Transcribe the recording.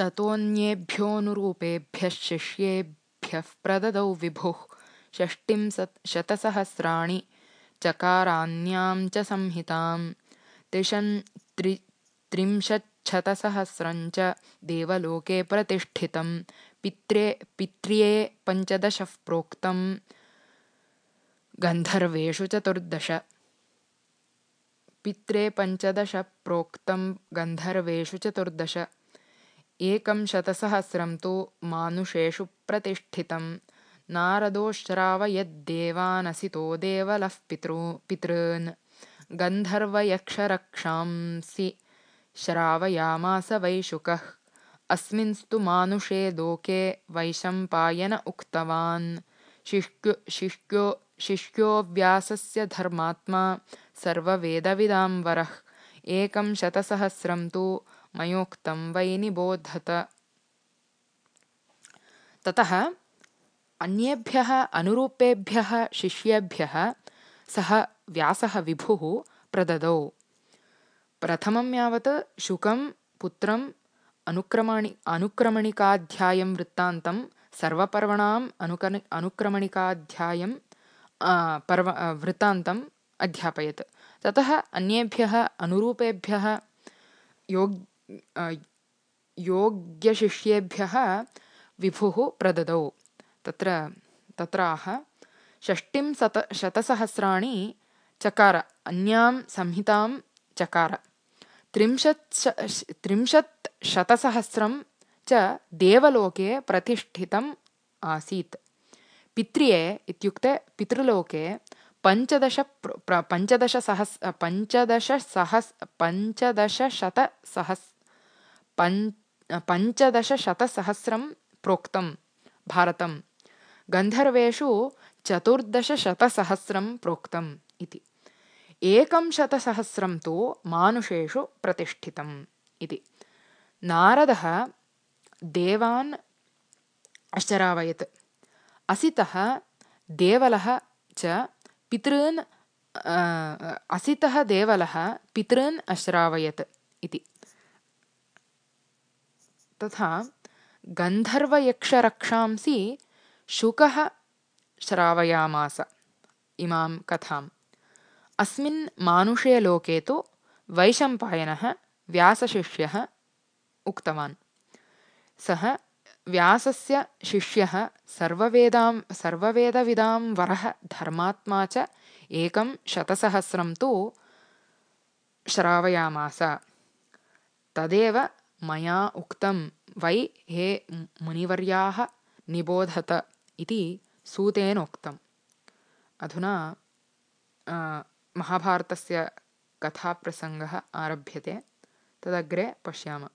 ततोऽन्येभ्योऽनुरूपेभ्यः शिष्येभ्यः प्रददौ विभुः। षष्टिं शतसहस्राणि चकारान्यां च संहितां त्रिंशच्छतसहस्रञ्च देवलोके प्रतिष्ठितं पित्रे पित्र्ये पञ्चदशः प्रोक्तं गन्धर्वेषु चतुर्दश। पित्रे पञ्चदश प्रोक्तं गन्धर्वेषु चतुर्दश एकं शतसहस्रं तु मानुषेषु प्रतिष्ठितं। नारदोश्रावयद्देवानसितो देवलः पितृ पितॄन्। गन्धर्वयक्षरक्षांसि श्रावयामास वैशुकः। अस्मिंस्तु मानुषे लोके वैशम्पायन उक्तवान्। शिष्क्यो शिष्क्यो शिष्यो धर्मात्मा सर्ववेदविदां वरः। एकं शतसहस्रं तु मयोक्तं वै निबोधत। ततः अन्येभ्यः अनुरूपेभ्यः शिष्येभ्यः सः व्यासः विभुः प्रददौ। प्रथमं यावत् शुकं पुत्रम् अनुक्रमणि अनुक्रमणिकाध्यायं वृत्तान्तं सर्वपर्वणाम् अनुकनि अनुक्रमणिकाध्यायं पर्व वृत्तान्तम् अध्यापयत्। ततः अन्येभ्यः अनुरूपेभ्यः योग् योग्यशिष्येभ्यः विभुः प्रददौ। तत्र तत्राह षष्टिं सत शतसहस्राणि चकार अन्यां संहितां चकार। त्रिंशत् त्रिंशत् शतसहस्रं च देवलोके प्रतिष्ठितम् आसीत्। पित्र्ये इत्युक्ते पितृलोके पञ्चदश पञ्चदशसहस् पञ्चदशसहस् पञ्चदशशतसहस् पञ् पञ्चदशशतसहस्रं प्रोक्तं भारतं। गन्धर्वेषु चतुर्दशशतसहस्रं प्रोक्तम् इति। एकं शतसहस्रं तु मानुषेषु प्रतिष्ठितम् इति। नारदः देवान् अश्चरावयत्। असितः देवलः च पितॄन् असितः देवलः पितॄन् अश्रावयत् इति तथा गन्धर्वयक्षरक्षांसि शुकः श्रावयामास। इमां कथाम्। अस्मिन् मानुषे लोके तु वैशम्पायनः व्यासशिष्यः उक्तवान्। सः व्यासस्य शिष्यः सर्ववेदां सर्ववेदविदां वरः धर्मात्मा च एकं शतसहस्रं तु श्रावयामास। तदेव मया उक्तं वै हे मुनिवर्याः निबोधत इति सूतेनोक्तम् अधुना महाभारतस्य कथाप्रसङ्गः आरभ्यते। तदग्रे पश्यामः